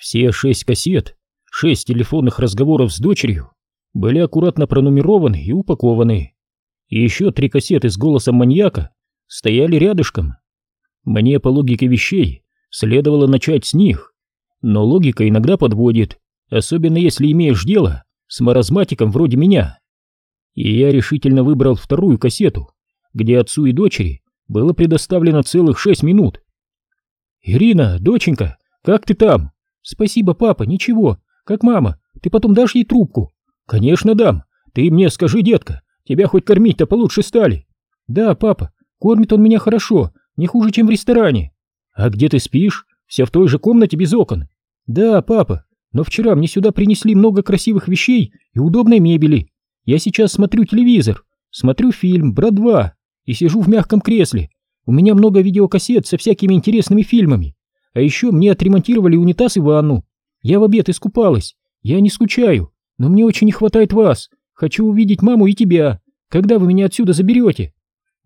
Все шесть кассет, шесть телефонных разговоров с дочерью были аккуратно пронумерованы и упакованы. И еще три кассеты с голосом маньяка стояли рядышком. Мне по логике вещей следовало начать с них, но логика иногда подводит, особенно если имеешь дело с маразматиком вроде меня. И я решительно выбрал вторую кассету, где отцу и дочери было предоставлено целых шесть минут. «Ирина, доченька, как ты там?» «Спасибо, папа, ничего. Как мама, ты потом дашь ей трубку?» «Конечно дам. Ты мне скажи, детка, тебя хоть кормить-то получше стали?» «Да, папа, кормит он меня хорошо, не хуже, чем в ресторане». «А где ты спишь? Вся в той же комнате без окон?» «Да, папа, но вчера мне сюда принесли много красивых вещей и удобной мебели. Я сейчас смотрю телевизор, смотрю фильм «Брат 2» и сижу в мягком кресле. У меня много видеокассет со всякими интересными фильмами. А еще мне отремонтировали унитаз и ванну. Я в обед искупалась. Я не скучаю, но мне очень не хватает вас. Хочу увидеть маму и тебя. Когда вы меня отсюда заберете?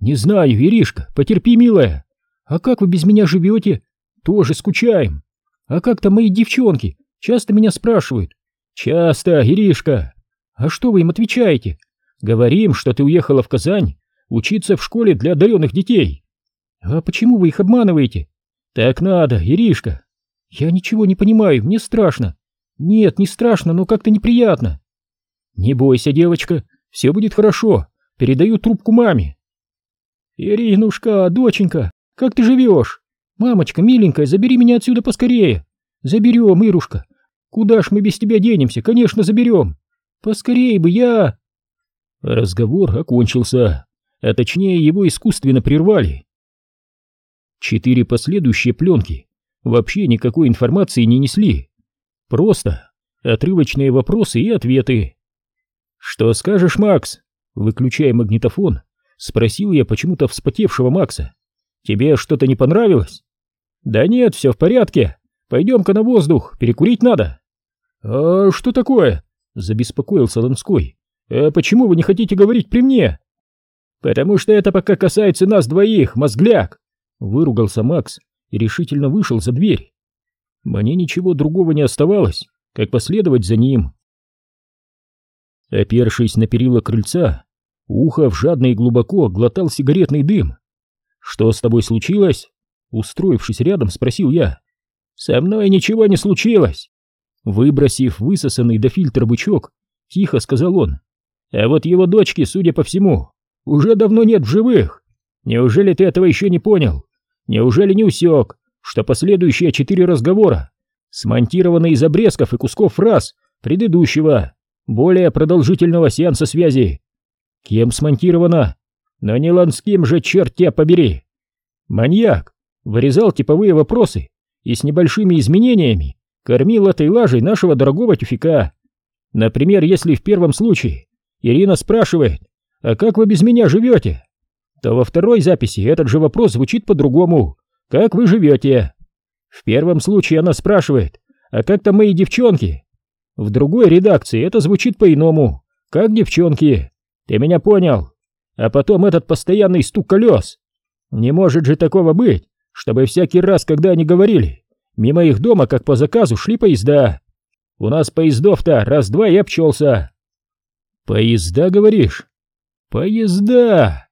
Не знаю, Иришка, потерпи, милая. А как вы без меня живете? Тоже скучаем. А как там мои девчонки? Часто меня спрашивают. Часто, Иришка. А что вы им отвечаете? Говорим, что ты уехала в Казань учиться в школе для одаренных детей. А почему вы их обманываете? Так надо, Иришка. Я ничего не понимаю, мне страшно. Нет, не страшно, но как-то неприятно. Не бойся, девочка, все будет хорошо. Передаю трубку маме. Иринушка, доченька, как ты живешь? Мамочка, миленькая, забери меня отсюда поскорее. Заберем, Ирушка. Куда ж мы без тебя денемся? Конечно, заберем. Поскорее бы я... Разговор окончился, а точнее его искусственно прервали. Четыре последующие пленки вообще никакой информации не несли. Просто отрывочные вопросы и ответы. «Что скажешь, Макс?» Выключая магнитофон, спросил я почему-то вспотевшего Макса. «Тебе что-то не понравилось?» «Да нет, все в порядке. Пойдем-ка на воздух, перекурить надо». «А что такое?» Забеспокоился Ланской. «А почему вы не хотите говорить при мне?» «Потому что это пока касается нас двоих, мозгляк!» Выругался Макс и решительно вышел за дверь. Мне ничего другого не оставалось, как последовать за ним. Опершись на перила крыльца, Ухов жадно и глубоко глотал сигаретный дым. «Что с тобой случилось?» Устроившись рядом, спросил я. «Со мной ничего не случилось!» Выбросив высосанный до фильтра бычок, тихо сказал он. А вот его дочки, судя по всему, уже давно нет в живых. Неужели ты этого еще не понял? Неужели не усек, что последующие четыре разговора смонтированы из обрезков и кусков фраз предыдущего, более продолжительного сеанса связи? Кем смонтировано? Но не Ланским же, черт тебя побери! Маньяк вырезал типовые вопросы и с небольшими изменениями кормил этой лажей нашего дорогого тюфика. Например, если в первом случае Ирина спрашивает, а как вы без меня живете? То во второй записи этот же вопрос звучит по-другому. Как вы живете? В первом случае она спрашивает, а как там мои девчонки? В другой редакции это звучит по-иному. Как девчонки? Ты меня понял? А потом этот постоянный стук колес. Не может же такого быть, чтобы всякий раз, когда они говорили, Мимо их дома, как по заказу, шли поезда. У нас поездов-то раз-два и обчелся. Поезда, говоришь? Поезда!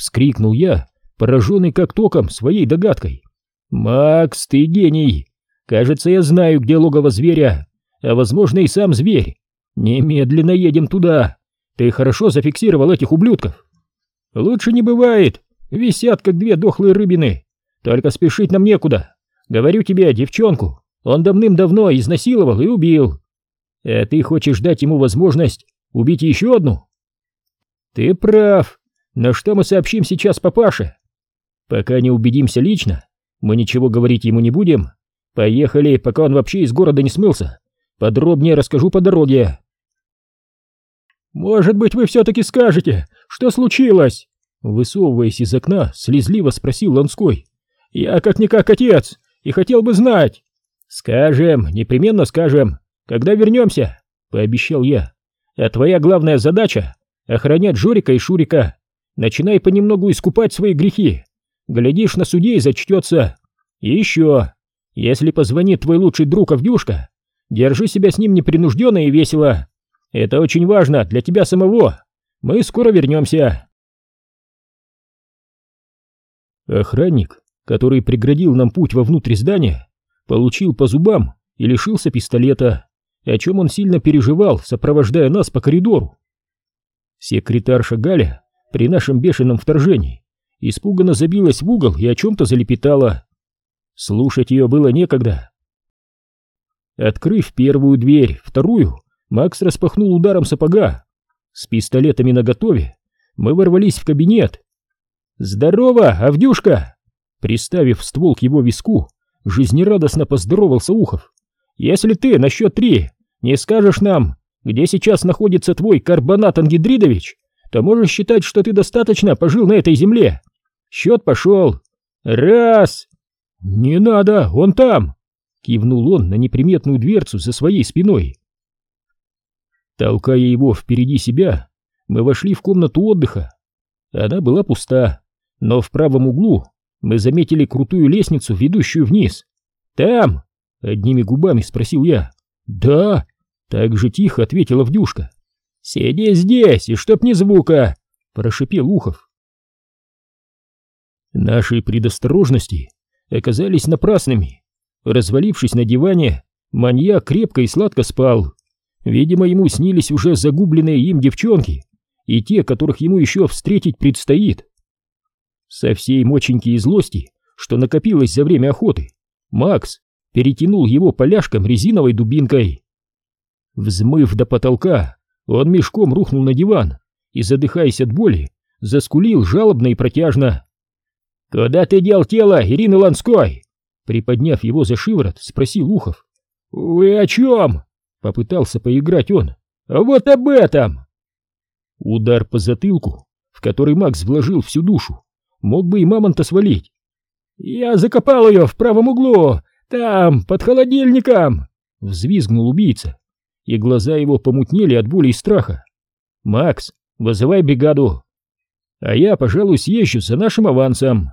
Вскрикнул я, пораженный как током своей догадкой. Макс, ты гений! Кажется, я знаю, где логово зверя, а возможно и сам зверь. Немедленно едем туда. Ты хорошо зафиксировал этих ублюдков. Лучше не бывает. Висят, как две дохлые рыбины. Только спешить нам некуда. Говорю тебе, девчонку, он давным-давно изнасиловал и убил. А ты хочешь дать ему возможность убить еще одну? Ты прав. Но что мы сообщим сейчас папаше? Пока не убедимся лично, мы ничего говорить ему не будем. Поехали, пока он вообще из города не смылся. Подробнее расскажу по дороге. Может быть, вы все-таки скажете, что случилось? Высовываясь из окна, слезливо спросил Ланской. Я как-никак отец, и хотел бы знать. Скажем, непременно скажем, когда вернемся, пообещал я. А твоя главная задача — охранять Жорика и Шурика. Начинай понемногу искупать свои грехи. Глядишь, на суде и зачтется. И еще, если позвонит твой лучший друг Авдюшка, Держи себя с ним непринужденно и весело. Это очень важно для тебя самого. Мы скоро вернемся. Охранник, который преградил нам путь вовнутрь здания, получил по зубам и лишился пистолета, о чем он сильно переживал, сопровождая нас по коридору. Секретарша Галя при нашем бешеном вторжении испуганно забилась в угол и о чем-то залепетала. Слушать ее было некогда. Открыв первую дверь, вторую, Макс распахнул ударом сапога. С пистолетами наготове мы ворвались в кабинет. «Здорово, Авдюшка!» Приставив ствол к его виску, жизнерадостно поздоровался Ухов. «Если ты на счет три не скажешь нам, где сейчас находится твой карбонат ангидридович, то можешь считать, что ты достаточно пожил на этой земле. Счет пошел. Раз. Не надо, он там. Кивнул он на неприметную дверцу за своей спиной. Толкая его впереди себя, мы вошли в комнату отдыха. Она была пуста, но в правом углу мы заметили крутую лестницу, ведущую вниз. «Там?» — одними губами спросил я. «Да!» — так же тихо ответила Вдюшка. «Сиди здесь, и чтоб ни звука!» — прошипел Ухов. Наши предосторожности оказались напрасными. Развалившись на диване, маньяк крепко и сладко спал. Видимо, ему снились уже загубленные им девчонки и те, которых ему еще встретить предстоит. Со всей моченьки и злости, что накопилось за время охоты, Макс перетянул его поляшком резиновой дубинкой. Взмыв до потолка, он мешком рухнул на диван и, задыхаясь от боли, заскулил жалобно и протяжно. «Куда ты дел тело Ирины Ланской?» Приподняв его за шиворот, спросил Ухов. «Вы о чем?» — попытался поиграть он. «Вот об этом!» Удар по затылку, в который Макс вложил всю душу, мог бы и мамонта свалить. «Я закопал ее в правом углу, там, под холодильником!» — взвизгнул убийца и глаза его помутнели от боли и страха. «Макс, вызывай бригаду, а я, пожалуй, съезжу за нашим авансом».